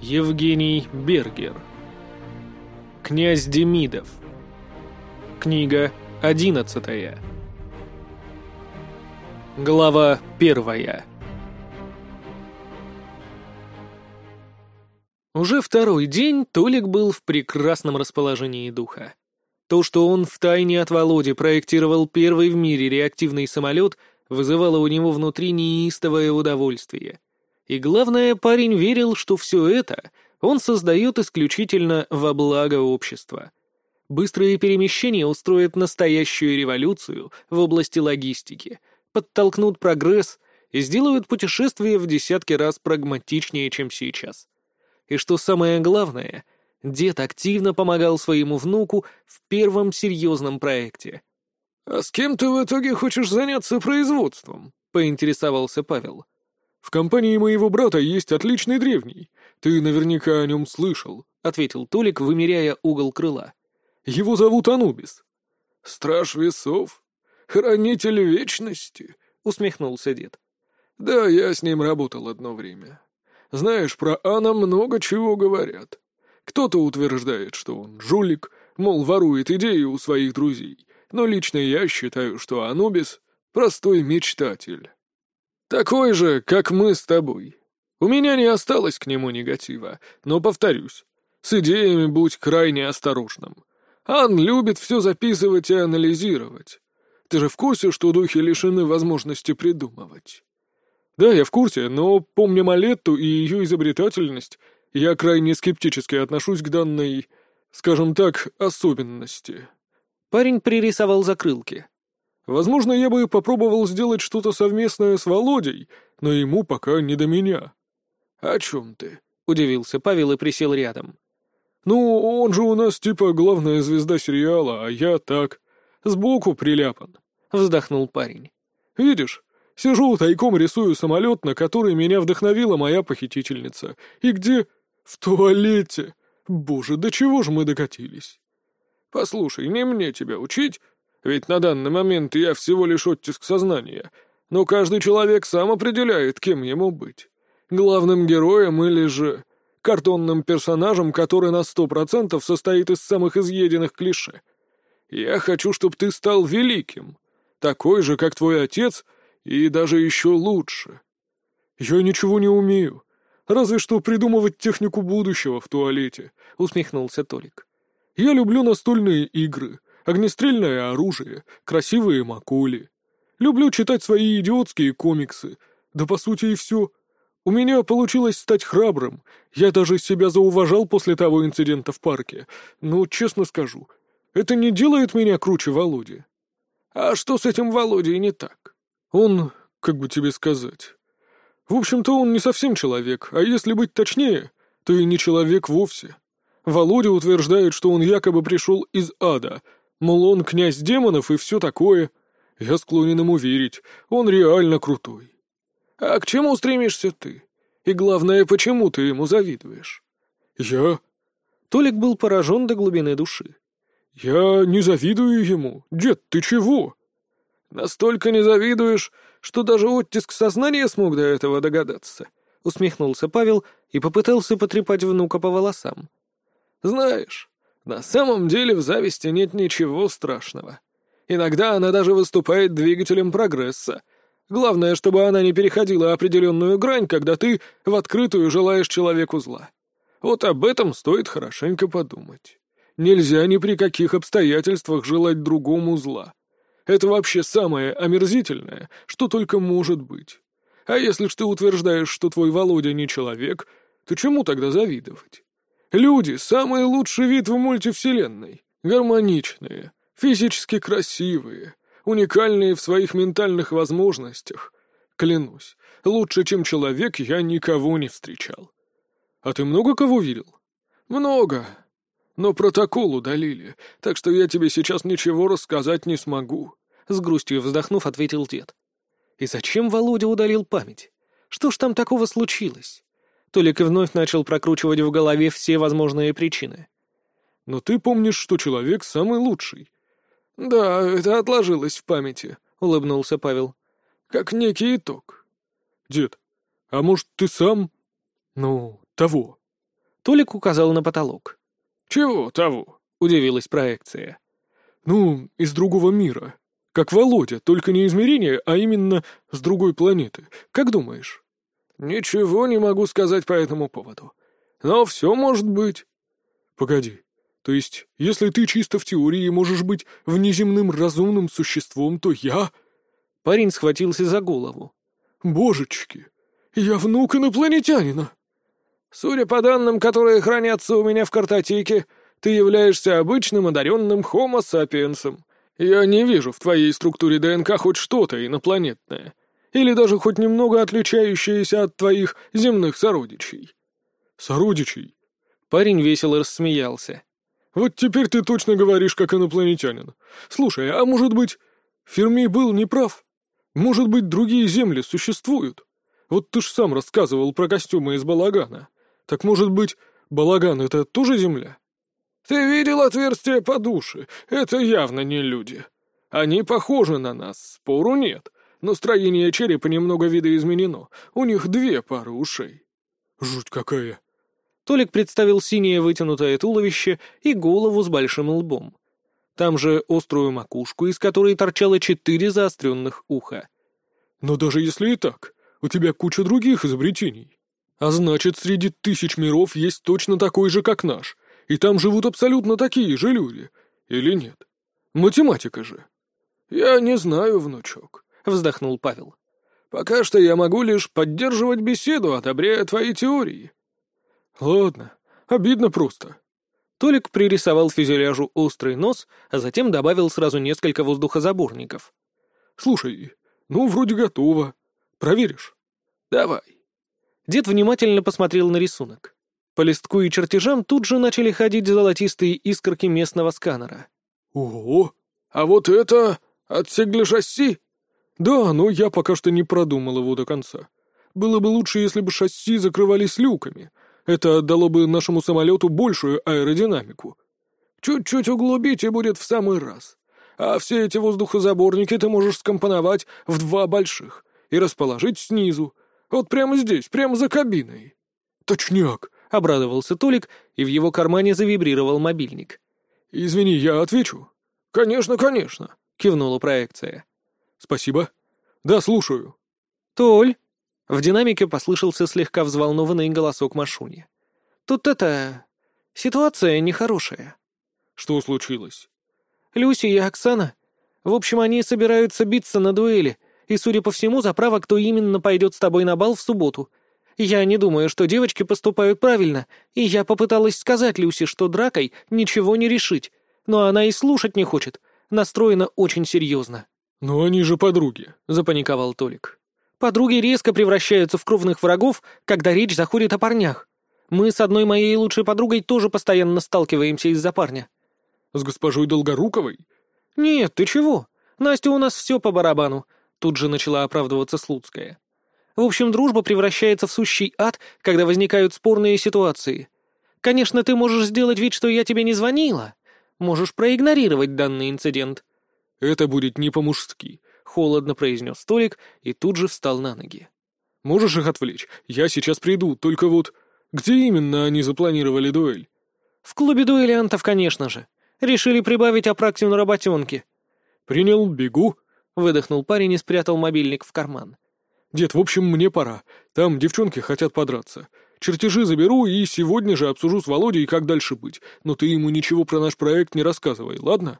Евгений Бергер. Князь Демидов. Книга одиннадцатая. Глава первая. Уже второй день Толик был в прекрасном расположении духа. То, что он втайне от Володи проектировал первый в мире реактивный самолет, вызывало у него внутри неистовое удовольствие. И главное, парень верил, что все это он создает исключительно во благо общества. Быстрые перемещения устроят настоящую революцию в области логистики, подтолкнут прогресс и сделают путешествие в десятки раз прагматичнее, чем сейчас. И что самое главное, дед активно помогал своему внуку в первом серьезном проекте. «А с кем ты в итоге хочешь заняться производством?» — поинтересовался Павел. «В компании моего брата есть отличный древний. Ты наверняка о нем слышал», — ответил Толик, вымеряя угол крыла. «Его зовут Анубис». «Страж весов? Хранитель вечности?» — усмехнулся дед. «Да, я с ним работал одно время. Знаешь, про Ана много чего говорят. Кто-то утверждает, что он жулик, мол, ворует идеи у своих друзей, но лично я считаю, что Анубис — простой мечтатель». Такой же, как мы с тобой. У меня не осталось к нему негатива, но, повторюсь, с идеями будь крайне осторожным. Ан любит все записывать и анализировать. Ты же в курсе, что духи лишены возможности придумывать? Да, я в курсе, но, помня Малетту и ее изобретательность, я крайне скептически отношусь к данной, скажем так, особенности. Парень пририсовал закрылки. Возможно, я бы попробовал сделать что-то совместное с Володей, но ему пока не до меня». «О чем ты?» — удивился Павел и присел рядом. «Ну, он же у нас типа главная звезда сериала, а я так, сбоку приляпан», — вздохнул парень. «Видишь, сижу тайком рисую самолет, на который меня вдохновила моя похитительница. И где? В туалете. Боже, до чего же мы докатились?» «Послушай, не мне тебя учить, ведь на данный момент я всего лишь оттиск сознания, но каждый человек сам определяет, кем ему быть. Главным героем или же картонным персонажем, который на сто процентов состоит из самых изъеденных клише. Я хочу, чтобы ты стал великим, такой же, как твой отец, и даже еще лучше. Я ничего не умею, разве что придумывать технику будущего в туалете, — усмехнулся Толик. Я люблю настольные игры, огнестрельное оружие, красивые макули. Люблю читать свои идиотские комиксы. Да по сути и все. У меня получилось стать храбрым. Я даже себя зауважал после того инцидента в парке. Но, честно скажу, это не делает меня круче Володи. А что с этим Володей не так? Он, как бы тебе сказать... В общем-то, он не совсем человек, а если быть точнее, то и не человек вовсе. Володя утверждает, что он якобы пришел из ада — Мол, он князь демонов и все такое. Я склонен ему верить. Он реально крутой. А к чему стремишься ты? И главное, почему ты ему завидуешь? Я? Толик был поражен до глубины души. Я не завидую ему. Дед, ты чего? Настолько не завидуешь, что даже оттиск сознания смог до этого догадаться. Усмехнулся Павел и попытался потрепать внука по волосам. Знаешь, на самом деле в зависти нет ничего страшного. Иногда она даже выступает двигателем прогресса. Главное, чтобы она не переходила определенную грань, когда ты в открытую желаешь человеку зла. Вот об этом стоит хорошенько подумать. Нельзя ни при каких обстоятельствах желать другому зла. Это вообще самое омерзительное, что только может быть. А если ж ты утверждаешь, что твой Володя не человек, то чему тогда завидовать? Люди — самый лучший вид в мультивселенной. Гармоничные, физически красивые, уникальные в своих ментальных возможностях. Клянусь, лучше, чем человек, я никого не встречал. А ты много кого видел? Много. Но протокол удалили, так что я тебе сейчас ничего рассказать не смогу. С грустью вздохнув, ответил дед. И зачем Володя удалил память? Что ж там такого случилось? Толик вновь начал прокручивать в голове все возможные причины. «Но ты помнишь, что человек самый лучший». «Да, это отложилось в памяти», — улыбнулся Павел. «Как некий итог». «Дед, а может, ты сам...» «Ну, того». Толик указал на потолок. «Чего того?» — удивилась проекция. «Ну, из другого мира. Как Володя, только не измерение, а именно с другой планеты. Как думаешь?» «Ничего не могу сказать по этому поводу. Но все может быть». «Погоди. То есть, если ты чисто в теории можешь быть внеземным разумным существом, то я...» Парень схватился за голову. «Божечки! Я внук инопланетянина!» «Судя по данным, которые хранятся у меня в картотеке, ты являешься обычным одаренным хомо сапиенсом. Я не вижу в твоей структуре ДНК хоть что-то инопланетное. Или даже хоть немного отличающееся от твоих земных сородичей». «Сородичей?» Парень весело рассмеялся. «Вот теперь ты точно говоришь, как инопланетянин. Слушай, а может быть, Ферми был неправ? Может быть, другие земли существуют? Вот ты ж сам рассказывал про костюмы из балагана. Так может быть, балаган — это тоже земля?» «Ты видел отверстия по душе? Это явно не люди. Они похожи на нас, спору нет, но строение черепа немного видоизменено. У них две пары ушей». «Жуть какая!» Толик представил синее вытянутое туловище и голову с большим лбом. Там же острую макушку, из которой торчало четыре заостренных уха. «Но даже если и так, у тебя куча других изобретений. А значит, среди тысяч миров есть точно такой же, как наш, и там живут абсолютно такие же люди. Или нет? Математика же». «Я не знаю, внучок», — вздохнул Павел. «Пока что я могу лишь поддерживать беседу, одобряя твои теории». «Ладно, обидно просто». Толик пририсовал фюзеляжу острый нос, а затем добавил сразу несколько воздухозаборников. «Слушай, ну, вроде готово. Проверишь?» «Давай». Дед внимательно посмотрел на рисунок. По листку и чертежам тут же начали ходить золотистые искорки местного сканера. «Ого! А вот это отсек для шасси?» «Да, но я пока что не продумал его до конца. Было бы лучше, если бы шасси закрывались люками. Это дало бы нашему самолету большую аэродинамику». «Чуть-чуть углубить и будет в самый раз. А все эти воздухозаборники ты можешь скомпоновать в два больших и расположить снизу. Вот прямо здесь, прямо за кабиной». «Точняк!» — обрадовался Толик, и в его кармане завибрировал мобильник. «Извини, я отвечу». «Конечно, конечно», — кивнула проекция. «Спасибо. Да, слушаю». «Толь!» — в динамике послышался слегка взволнованный голосок Машуни. «Тут это... ситуация нехорошая». «Что случилось?» «Люси и Оксана. В общем, они собираются биться на дуэли, и, судя по всему, за право, кто именно пойдет с тобой на бал в субботу. Я не думаю, что девочки поступают правильно, и я попыталась сказать Люси, что дракой ничего не решить, но она и слушать не хочет, настроена очень серьезно». «Но они же подруги», — запаниковал Толик. «Подруги резко превращаются в кровных врагов, когда речь заходит о парнях. Мы с одной моей лучшей подругой тоже постоянно сталкиваемся из-за парня». «С госпожой Долгоруковой?» «Нет, ты чего? Настя у нас все по барабану», — тут же начала оправдываться Слуцкая. В общем, дружба превращается в сущий ад, когда возникают спорные ситуации. Конечно, ты можешь сделать вид, что я тебе не звонила. Можешь проигнорировать данный инцидент. Это будет не по-мужски, холодно произнес Толик и тут же встал на ноги. Можешь их отвлечь? Я сейчас приду, только вот... Где именно они запланировали дуэль? В клубе дуэлянтов, конечно же. Решили прибавить Апраксию на работенке. Принял, бегу. Выдохнул парень и спрятал мобильник в карман. «Дед, в общем, мне пора. Там девчонки хотят подраться. Чертежи заберу и сегодня же обсужу с Володей, как дальше быть. Но ты ему ничего про наш проект не рассказывай, ладно?»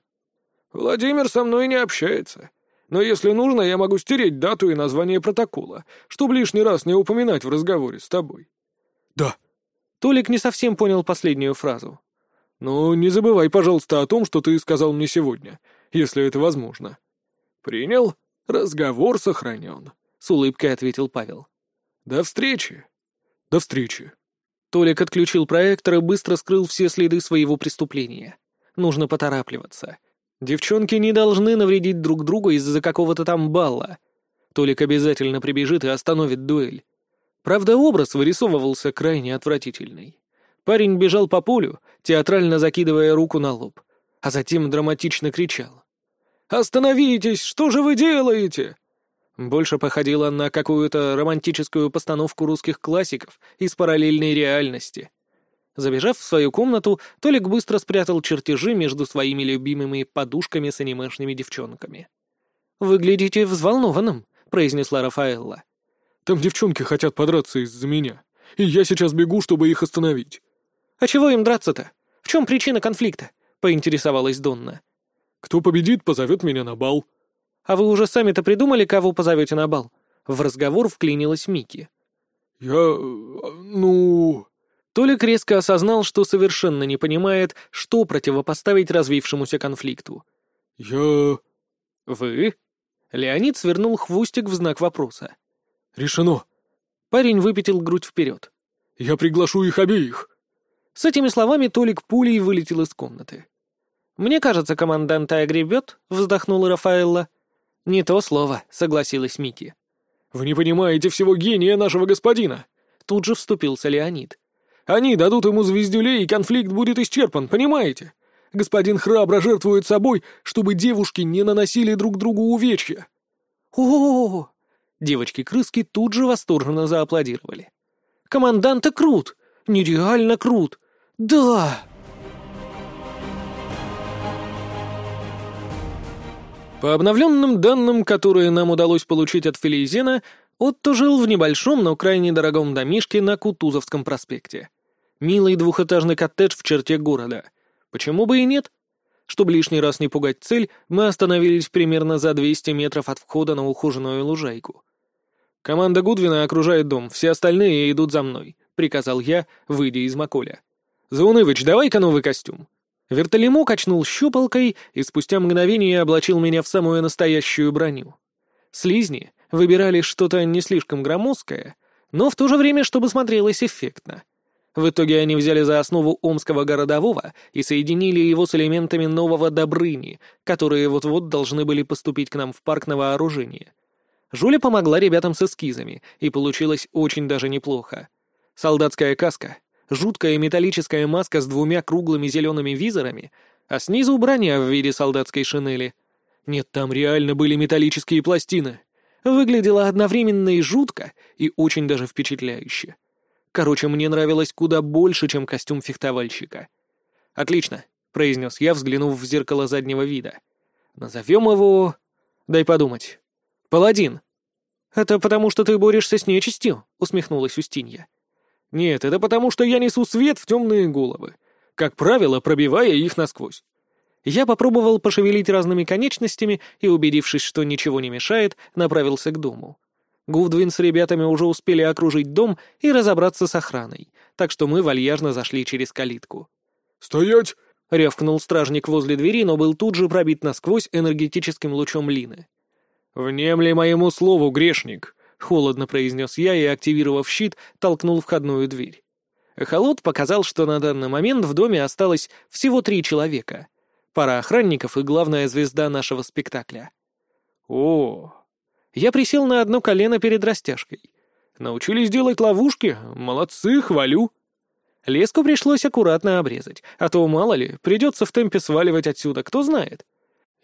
«Владимир со мной не общается. Но если нужно, я могу стереть дату и название протокола, чтобы лишний раз не упоминать в разговоре с тобой». «Да». Толик не совсем понял последнюю фразу. «Ну, не забывай, пожалуйста, о том, что ты сказал мне сегодня, если это возможно». «Принял. Разговор сохранен». — с улыбкой ответил Павел. «До встречи!» «До встречи!» Толик отключил проектор и быстро скрыл все следы своего преступления. Нужно поторапливаться. Девчонки не должны навредить друг другу из-за какого-то там балла. Толик обязательно прибежит и остановит дуэль. Правда, образ вырисовывался крайне отвратительный. Парень бежал по полю, театрально закидывая руку на лоб, а затем драматично кричал. «Остановитесь! Что же вы делаете?» Больше походила на какую-то романтическую постановку русских классиков из параллельной реальности. Забежав в свою комнату, Толик быстро спрятал чертежи между своими любимыми подушками с анимешными девчонками. «Выглядите взволнованным», — произнесла Рафаэлла. «Там девчонки хотят подраться из-за меня, и я сейчас бегу, чтобы их остановить». «А чего им драться-то? В чем причина конфликта?» — поинтересовалась Донна. «Кто победит, позовет меня на бал». «А вы уже сами-то придумали, кого позовете на бал?» В разговор вклинилась Мики. «Я... ну...» Толик резко осознал, что совершенно не понимает, что противопоставить развившемуся конфликту. «Я...» «Вы?» Леонид свернул хвостик в знак вопроса. «Решено». Парень выпятил грудь вперед. «Я приглашу их обеих». С этими словами Толик пулей вылетел из комнаты. «Мне кажется, командант огребет», — вздохнула Рафаэлла. «Не то слово», — согласилась Мики. «Вы не понимаете всего гения нашего господина!» Тут же вступился Леонид. «Они дадут ему звездюлей, и конфликт будет исчерпан, понимаете? Господин храбро жертвует собой, чтобы девушки не наносили друг другу увечья». «О-о-о!» Девочки-крыски тут же восторженно зааплодировали. «Команданта крут! Нереально крут! Да!» По обновленным данным, которые нам удалось получить от Филизена, Отто жил в небольшом, но крайне дорогом домишке на Кутузовском проспекте. Милый двухэтажный коттедж в черте города. Почему бы и нет? Чтобы лишний раз не пугать цель, мы остановились примерно за 200 метров от входа на ухоженную лужайку. «Команда Гудвина окружает дом, все остальные идут за мной», — приказал я, выйдя из Маколя. «Заунывыч, давай-ка новый костюм». Вертолемо качнул щупалкой и спустя мгновение облачил меня в самую настоящую броню. Слизни выбирали что-то не слишком громоздкое, но в то же время, чтобы смотрелось эффектно. В итоге они взяли за основу омского городового и соединили его с элементами нового Добрыни, которые вот-вот должны были поступить к нам в парк на вооружение. Жуля помогла ребятам с эскизами, и получилось очень даже неплохо. Солдатская каска, жуткая металлическая маска с двумя круглыми зелеными визорами, а снизу броня в виде солдатской шинели. Нет, там реально были металлические пластины. Выглядело одновременно и жутко, и очень даже впечатляюще. Короче, мне нравилось куда больше, чем костюм фехтовальщика. «Отлично», — произнес я, взглянув в зеркало заднего вида. «Назовем его... Дай подумать. Паладин». «Это потому, что ты борешься с нечистью?» — усмехнулась Устинья. Нет, это потому, что я несу свет в темные головы, как правило, пробивая их насквозь. Я попробовал пошевелить разными конечностями и, убедившись, что ничего не мешает, направился к дому. Гудвин с ребятами уже успели окружить дом и разобраться с охраной, так что мы вальяжно зашли через калитку. «Стоять!» — рявкнул стражник возле двери, но был тут же пробит насквозь энергетическим лучом Лины. «Внемли моему слову, грешник!» — холодно произнес я и, активировав щит, толкнул входную дверь. Эхолот показал, что на данный момент в доме осталось всего три человека. Пара охранников и главная звезда нашего спектакля. О, Я присел на одно колено перед растяжкой. Научились делать ловушки? Молодцы, хвалю. Леску пришлось аккуратно обрезать, а то, мало ли, придется в темпе сваливать отсюда, кто знает.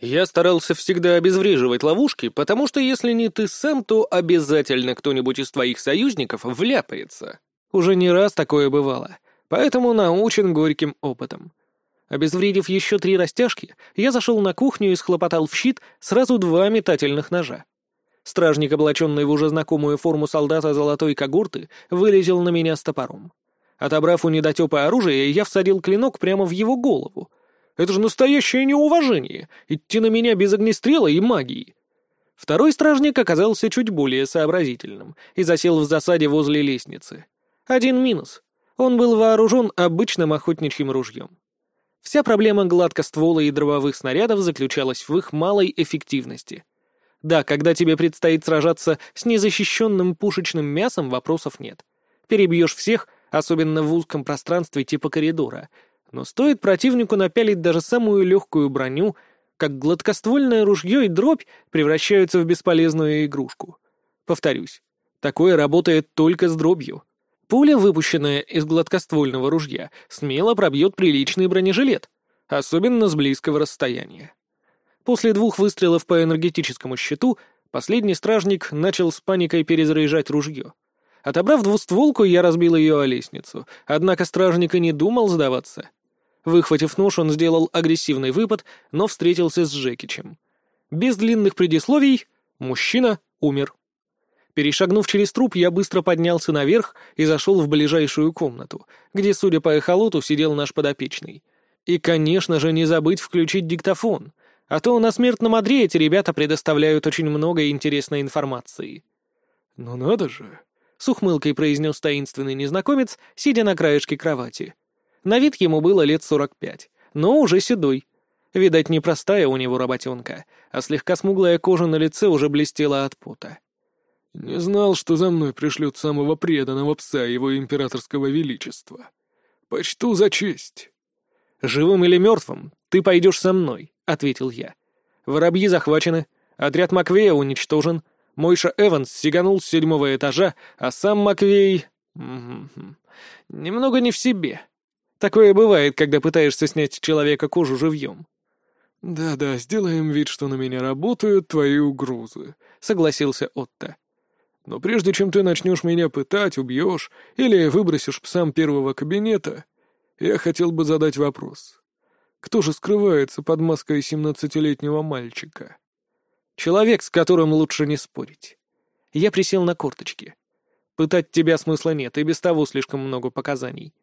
Я старался всегда обезвреживать ловушки, потому что если не ты сам, то обязательно кто-нибудь из твоих союзников вляпается. Уже не раз такое бывало, поэтому научен горьким опытом. Обезвредив еще три растяжки, я зашел на кухню и схлопотал в щит сразу два метательных ножа. Стражник, облаченный в уже знакомую форму солдата золотой когорты, вылезел на меня с топором. Отобрав у недотепа оружие, я всадил клинок прямо в его голову — это же настоящее неуважение — идти на меня без огнестрела и магии. Второй стражник оказался чуть более сообразительным и засел в засаде возле лестницы. Один минус. Он был вооружен обычным охотничьим ружьем. Вся проблема гладкоствола и дробовых снарядов заключалась в их малой эффективности. Да, когда тебе предстоит сражаться с незащищенным пушечным мясом, вопросов нет. Перебьешь всех, особенно в узком пространстве типа коридора, но стоит противнику напялить даже самую легкую броню, как гладкоствольное ружье и дробь превращаются в бесполезную игрушку. Повторюсь, такое работает только с дробью. Пуля, выпущенная из гладкоствольного ружья, смело пробьет приличный бронежилет, особенно с близкого расстояния. После двух выстрелов по энергетическому щиту последний стражник начал с паникой перезаряжать ружье. Отобрав двустволку, я разбил ее о лестницу, однако стражник и не думал сдаваться. Выхватив нож, он сделал агрессивный выпад, но встретился с Жекичем. Без длинных предисловий мужчина умер. Перешагнув через труп, я быстро поднялся наверх и зашел в ближайшую комнату, где, судя по эхолоту, сидел наш подопечный. И, конечно же, не забыть включить диктофон, а то на смертном одре эти ребята предоставляют очень много интересной информации. «Ну надо же!» — с ухмылкой произнес таинственный незнакомец, сидя на краешке кровати. На вид ему было лет сорок пять, но уже седой. Видать, непростая у него работенка, а слегка смуглая кожа на лице уже блестела от пота. «Не знал, что за мной пришлют самого преданного пса его императорского величества. Почту за честь». «Живым или мертвым, ты пойдешь со мной», — ответил я. «Воробьи захвачены, отряд Маквея уничтожен, Мойша Эванс сиганул с седьмого этажа, а сам Маквей... Немного не в себе. Такое бывает, когда пытаешься снять человека кожу живьем». «Да-да, сделаем вид, что на меня работают твои угрозы», — согласился Отто. Но прежде чем ты начнешь меня пытать, убьешь или выбросишь псам первого кабинета, я хотел бы задать вопрос. Кто же скрывается под маской семнадцатилетнего мальчика? Человек, с которым лучше не спорить. Я присел на корточки. Пытать тебя смысла нет, и без того слишком много показаний.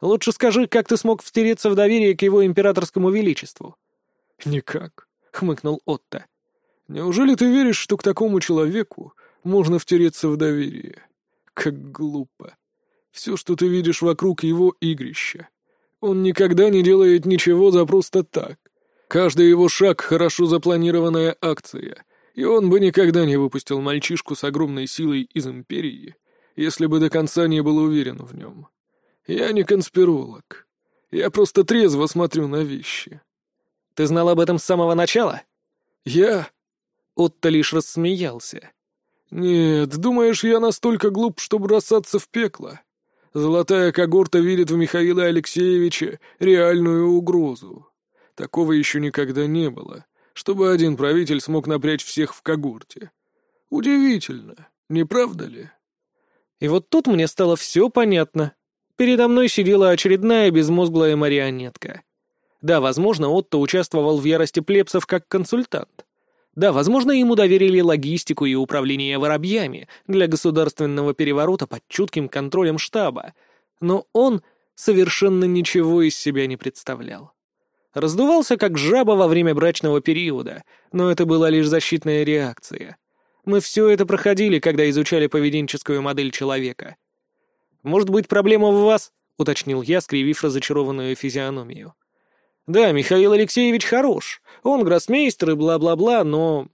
Лучше скажи, как ты смог втереться в доверие к его императорскому величеству? Никак, — хмыкнул Отто. Неужели ты веришь, что к такому человеку можно втереться в доверие. Как глупо. Все, что ты видишь вокруг его игрища. Он никогда не делает ничего за просто так. Каждый его шаг — хорошо запланированная акция, и он бы никогда не выпустил мальчишку с огромной силой из Империи, если бы до конца не был уверен в нем. Я не конспиролог. Я просто трезво смотрю на вещи. Ты знал об этом с самого начала? Я... Отто лишь рассмеялся. «Нет, думаешь, я настолько глуп, чтобы бросаться в пекло? Золотая когорта видит в Михаила Алексеевича реальную угрозу. Такого еще никогда не было, чтобы один правитель смог напрячь всех в когорте. Удивительно, не правда ли?» И вот тут мне стало все понятно. Передо мной сидела очередная безмозглая марионетка. Да, возможно, Отто участвовал в ярости плебсов как консультант. Да, возможно, ему доверили логистику и управление воробьями для государственного переворота под чутким контролем штаба, но он совершенно ничего из себя не представлял. Раздувался как жаба во время брачного периода, но это была лишь защитная реакция. Мы все это проходили, когда изучали поведенческую модель человека. «Может быть, проблема в вас?» — уточнил я, скривив разочарованную физиономию. «Да, Михаил Алексеевич хорош, он гроссмейстер и бла-бла-бла, но...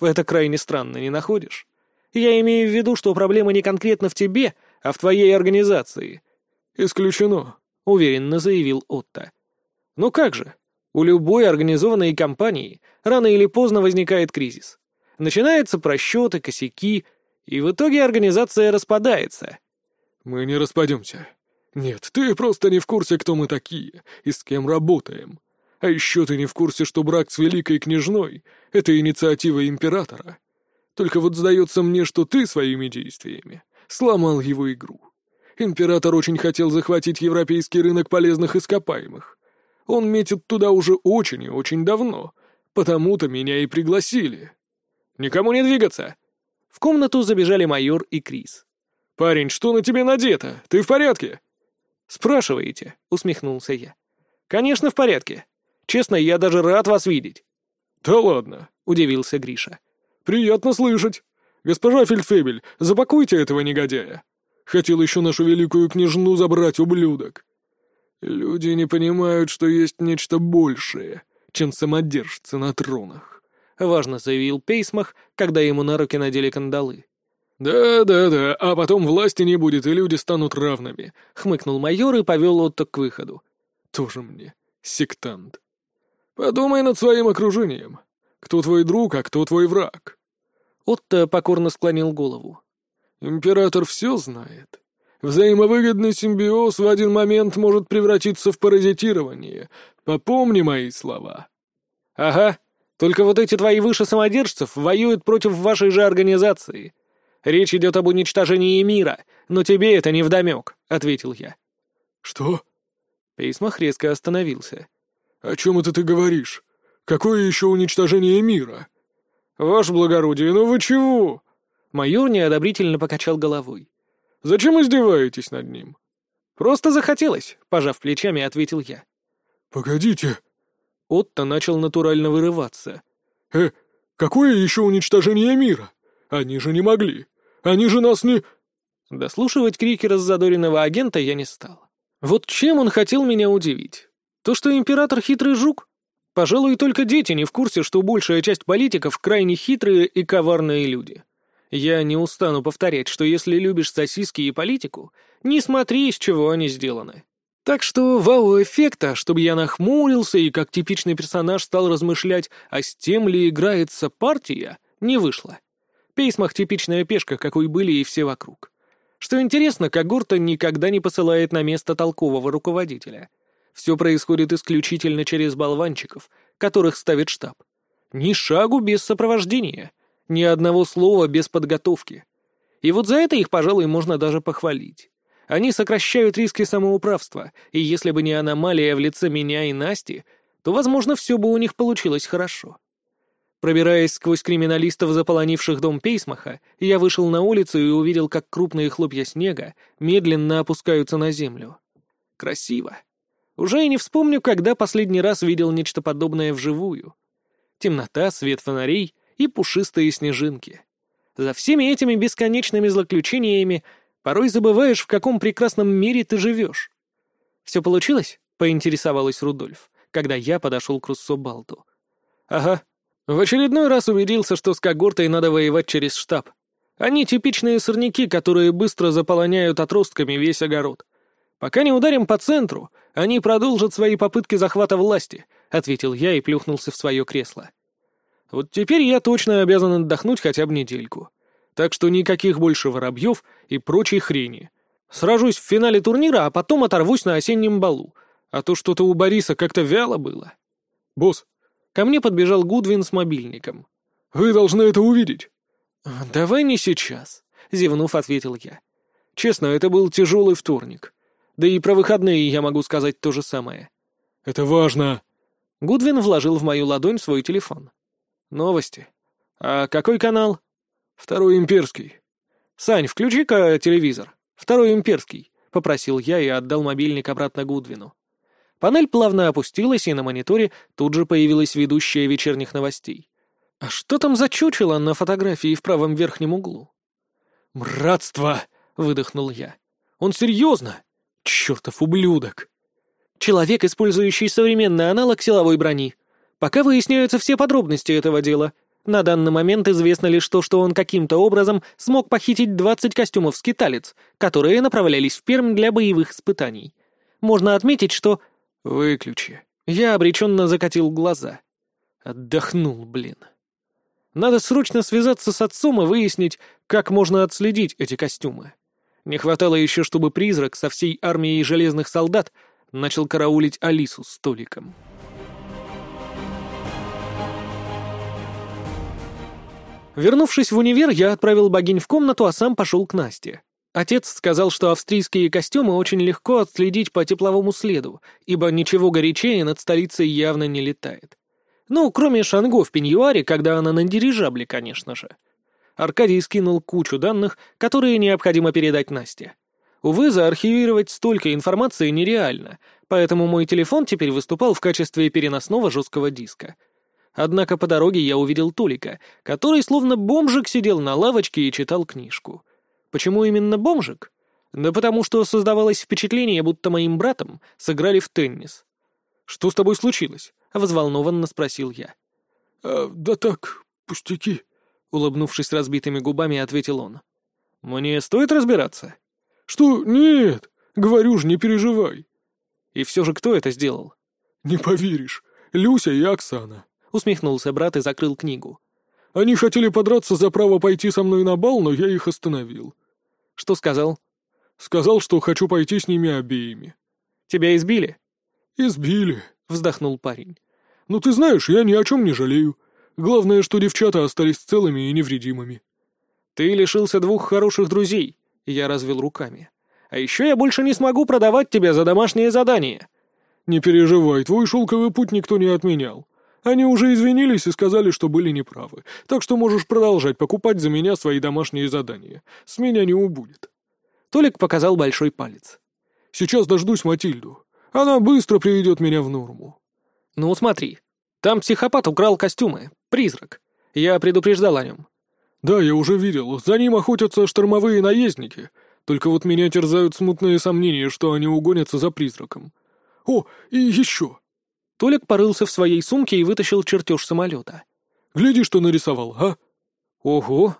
Это крайне странно, не находишь? Я имею в виду, что проблема не конкретно в тебе, а в твоей организации». «Исключено», — уверенно заявил Отто. «Ну как же? У любой организованной компании рано или поздно возникает кризис. Начинаются просчеты, косяки, и в итоге организация распадается». «Мы не распадемся. Нет, ты просто не в курсе, кто мы такие и с кем работаем. А еще ты не в курсе, что брак с великой княжной — это инициатива императора. Только вот сдается мне, что ты своими действиями сломал его игру. Император очень хотел захватить европейский рынок полезных ископаемых. Он метит туда уже очень и очень давно, потому-то меня и пригласили. Никому не двигаться. В комнату забежали майор и Крис. «Парень, что на тебе надето? Ты в порядке?» «Спрашиваете?» — усмехнулся я. «Конечно, в порядке. Честно, я даже рад вас видеть». «Да ладно», — удивился Гриша. «Приятно слышать. Госпожа Фельдфебель, запакуйте этого негодяя. Хотел еще нашу великую княжну забрать, ублюдок. Люди не понимают, что есть нечто большее, чем самодержцы на тронах», — важно заявил Пейсмах, когда ему на руки надели кандалы. «Да-да-да, а потом власти не будет, и люди станут равными», — хмыкнул майор и повел Отто к выходу. «Тоже мне сектант». Подумай над своим окружением. Кто твой друг, а кто твой враг?» Отто покорно склонил голову. «Император все знает. Взаимовыгодный симбиоз в один момент может превратиться в паразитирование. Попомни мои слова». «Ага. Только вот эти твои выше самодержцев воюют против вашей же организации. Речь идет об уничтожении мира, но тебе это не вдомек», — ответил я. «Что?» Пейсмах резко остановился. «О чем это ты говоришь? Какое еще уничтожение мира?» «Ваше благородие, ну вы чего?» Майор неодобрительно покачал головой. «Зачем издеваетесь над ним?» «Просто захотелось», — пожав плечами, ответил я. «Погодите». Отто начал натурально вырываться. «Э, какое еще уничтожение мира? Они же не могли. Они же нас не...» Дослушивать крики раззадоренного агента я не стал. Вот чем он хотел меня удивить? То, что император хитрый жук? Пожалуй, только дети не в курсе, что большая часть политиков крайне хитрые и коварные люди. Я не устану повторять, что если любишь сосиски и политику, не смотри, из чего они сделаны. Так что вау-эффекта, чтобы я нахмурился и как типичный персонаж стал размышлять, а с тем ли играется партия, не вышло. Пейсмах типичная пешка, какой были и все вокруг. Что интересно, когорта никогда не посылает на место толкового руководителя. Все происходит исключительно через болванчиков, которых ставит штаб. Ни шагу без сопровождения, ни одного слова без подготовки. И вот за это их, пожалуй, можно даже похвалить. Они сокращают риски самоуправства, и если бы не аномалия в лице меня и Насти, то, возможно, все бы у них получилось хорошо. Пробираясь сквозь криминалистов, заполонивших дом Пейсмаха, я вышел на улицу и увидел, как крупные хлопья снега медленно опускаются на землю. Красиво. Уже и не вспомню, когда последний раз видел нечто подобное вживую. Темнота, свет фонарей и пушистые снежинки. За всеми этими бесконечными злоключениями порой забываешь, в каком прекрасном мире ты живешь. «Все получилось?» — поинтересовалась Рудольф, когда я подошел к Руссо Балту. «Ага», в очередной раз убедился, что с когортой надо воевать через штаб. Они типичные сорняки, которые быстро заполоняют отростками весь огород. Пока не ударим по центру, они продолжат свои попытки захвата власти, — ответил я и плюхнулся в свое кресло. Вот теперь я точно обязан отдохнуть хотя бы недельку. Так что никаких больше воробьев и прочей хрени. Сражусь в финале турнира, а потом оторвусь на осеннем балу. А то что-то у Бориса как-то вяло было. «Босс, Ко мне подбежал Гудвин с мобильником. «Вы должны это увидеть». «Давай не сейчас», — зевнув, ответил я. «Честно, это был тяжелый вторник. Да и про выходные я могу сказать то же самое». «Это важно». Гудвин вложил в мою ладонь свой телефон. «Новости. А какой канал?» «Второй имперский». «Сань, включи-ка телевизор. Второй имперский», — попросил я и отдал мобильник обратно Гудвину. Панель плавно опустилась, и на мониторе тут же появилась ведущая вечерних новостей. А что там за чучело на фотографии в правом верхнем углу? «Братство!» — выдохнул я. «Он серьезно? Чертов ублюдок!» «Человек, использующий современный аналог силовой брони. Пока выясняются все подробности этого дела. На данный момент известно лишь то, что он каким-то образом смог похитить 20 костюмов скиталец, которые направлялись в Перм для боевых испытаний. Можно отметить, что «Выключи». Я обреченно закатил глаза. Отдохнул, блин. Надо срочно связаться с отцом и выяснить, как можно отследить эти костюмы. Не хватало еще, чтобы призрак со всей армией железных солдат начал караулить Алису с Толиком. Вернувшись в универ, я отправил богинь в комнату, а сам пошел к Насте. Отец сказал, что австрийские костюмы очень легко отследить по тепловому следу, ибо ничего горячее над столицей явно не летает. Ну, кроме Шанго в Пеньюаре, когда она на дирижабле, конечно же. Аркадий скинул кучу данных, которые необходимо передать Насте. Увы, заархивировать столько информации нереально, поэтому мой телефон теперь выступал в качестве переносного жесткого диска. Однако по дороге я увидел Толика, который словно бомжик сидел на лавочке и читал книжку. Почему именно бомжик? Да потому что создавалось впечатление, будто моим братом сыграли в теннис. «Что с тобой случилось?» — взволнованно спросил я. «А, «Да так, пустяки», — улыбнувшись разбитыми губами, ответил он. «Мне стоит разбираться?» «Что? Нет! Говорю же, не переживай!» «И все же кто это сделал?» «Не поверишь, Люся и Оксана», — усмехнулся брат и закрыл книгу. Они хотели подраться за право пойти со мной на бал, но я их остановил. Что сказал? Сказал, что хочу пойти с ними обеими. Тебя избили? Избили, вздохнул парень. Ну ты знаешь, я ни о чем не жалею. Главное, что девчата остались целыми и невредимыми. Ты лишился двух хороших друзей. Я развел руками. «А еще я больше не смогу продавать тебя за домашние задания». «Не переживай, твой шелковый путь никто не отменял. Они уже извинились и сказали, что были неправы, так что можешь продолжать покупать за меня свои домашние задания. С меня не убудет». Толик показал большой палец. «Сейчас дождусь Матильду. Она быстро приведет меня в норму». «Ну, смотри. Там психопат украл костюмы. Призрак. Я предупреждал о нем». «Да, я уже видел. За ним охотятся штормовые наездники. Только вот меня терзают смутные сомнения, что они угонятся за призраком. О, и еще!» Толик порылся в своей сумке и вытащил чертеж самолета. «Гляди, что нарисовал, а?» «Ого!»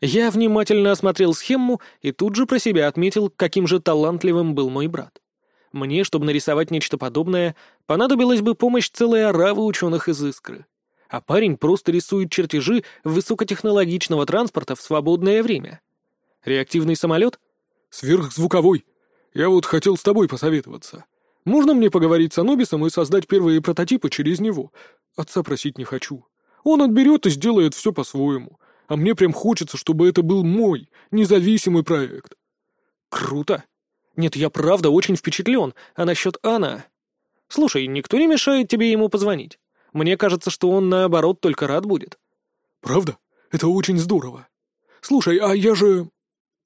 Я внимательно осмотрел схему и тут же про себя отметил, каким же талантливым был мой брат. Мне, чтобы нарисовать нечто подобное, понадобилась бы помощь целой оравы ученых из «Искры». А парень просто рисует чертежи высокотехнологичного транспорта в свободное время. Реактивный самолет? Сверхзвуковой. Я вот хотел с тобой посоветоваться. Можно мне поговорить с Анубисом и создать первые прототипы через него? Отца просить не хочу. Он отберет и сделает все по-своему. А мне прям хочется, чтобы это был мой, независимый проект. Круто. Нет, я правда очень впечатлен. А насчет Анна... Слушай, никто не мешает тебе ему позвонить. Мне кажется, что он, наоборот, только рад будет. Правда? Это очень здорово. Слушай, а я же...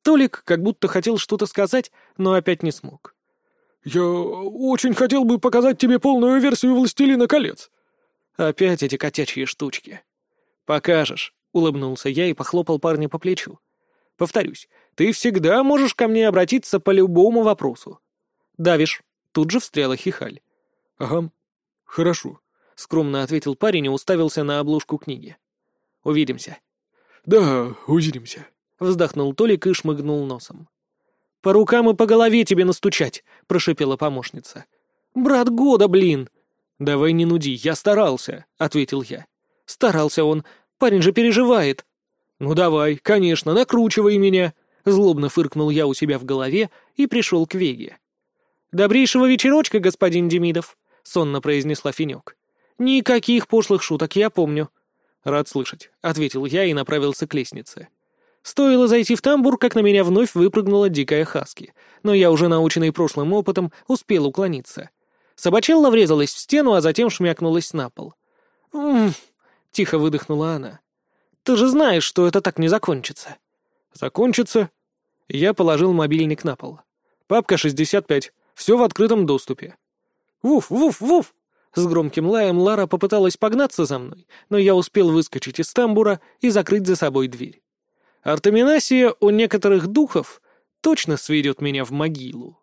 Толик как будто хотел что-то сказать, но опять не смог. «Я очень хотел бы показать тебе полную версию «Властелина колец». Опять эти котячьи штучки. «Покажешь», — улыбнулся я и похлопал парня по плечу. «Повторюсь, ты всегда можешь ко мне обратиться по любому вопросу». «Давишь», — тут же встряла Хихаль. «Ага, хорошо», — скромно ответил парень и уставился на обложку книги. «Увидимся». «Да, увидимся», — вздохнул Толик и шмыгнул носом. «По рукам и по голове тебе настучать», — прошипела помощница. «Брат года, блин!» «Давай не нуди, я старался», — ответил я. «Старался он. Парень же переживает». «Ну давай, конечно, накручивай меня», — злобно фыркнул я у себя в голове и пришел к Веге. «Добрейшего вечерочка, господин Демидов», — сонно произнесла Финек. «Никаких пошлых шуток, я помню». «Рад слышать», — ответил я и направился к лестнице. Стоило зайти в тамбур, как на меня вновь выпрыгнула дикая хаски, но я уже наученный прошлым опытом успел уклониться. Собачелла врезалась в стену, а затем шмякнулась на пол. «М-м-м», тихо выдохнула она. «Ты же знаешь, что это так не закончится». «Закончится?» Я положил мобильник на пол. «Папка 65. Все в открытом доступе». «Вуф, вуф, вуф!» С громким лаем Лара попыталась погнаться за мной, но я успел выскочить из тамбура и закрыть за собой дверь. Артаминасия у некоторых духов точно сведет меня в могилу.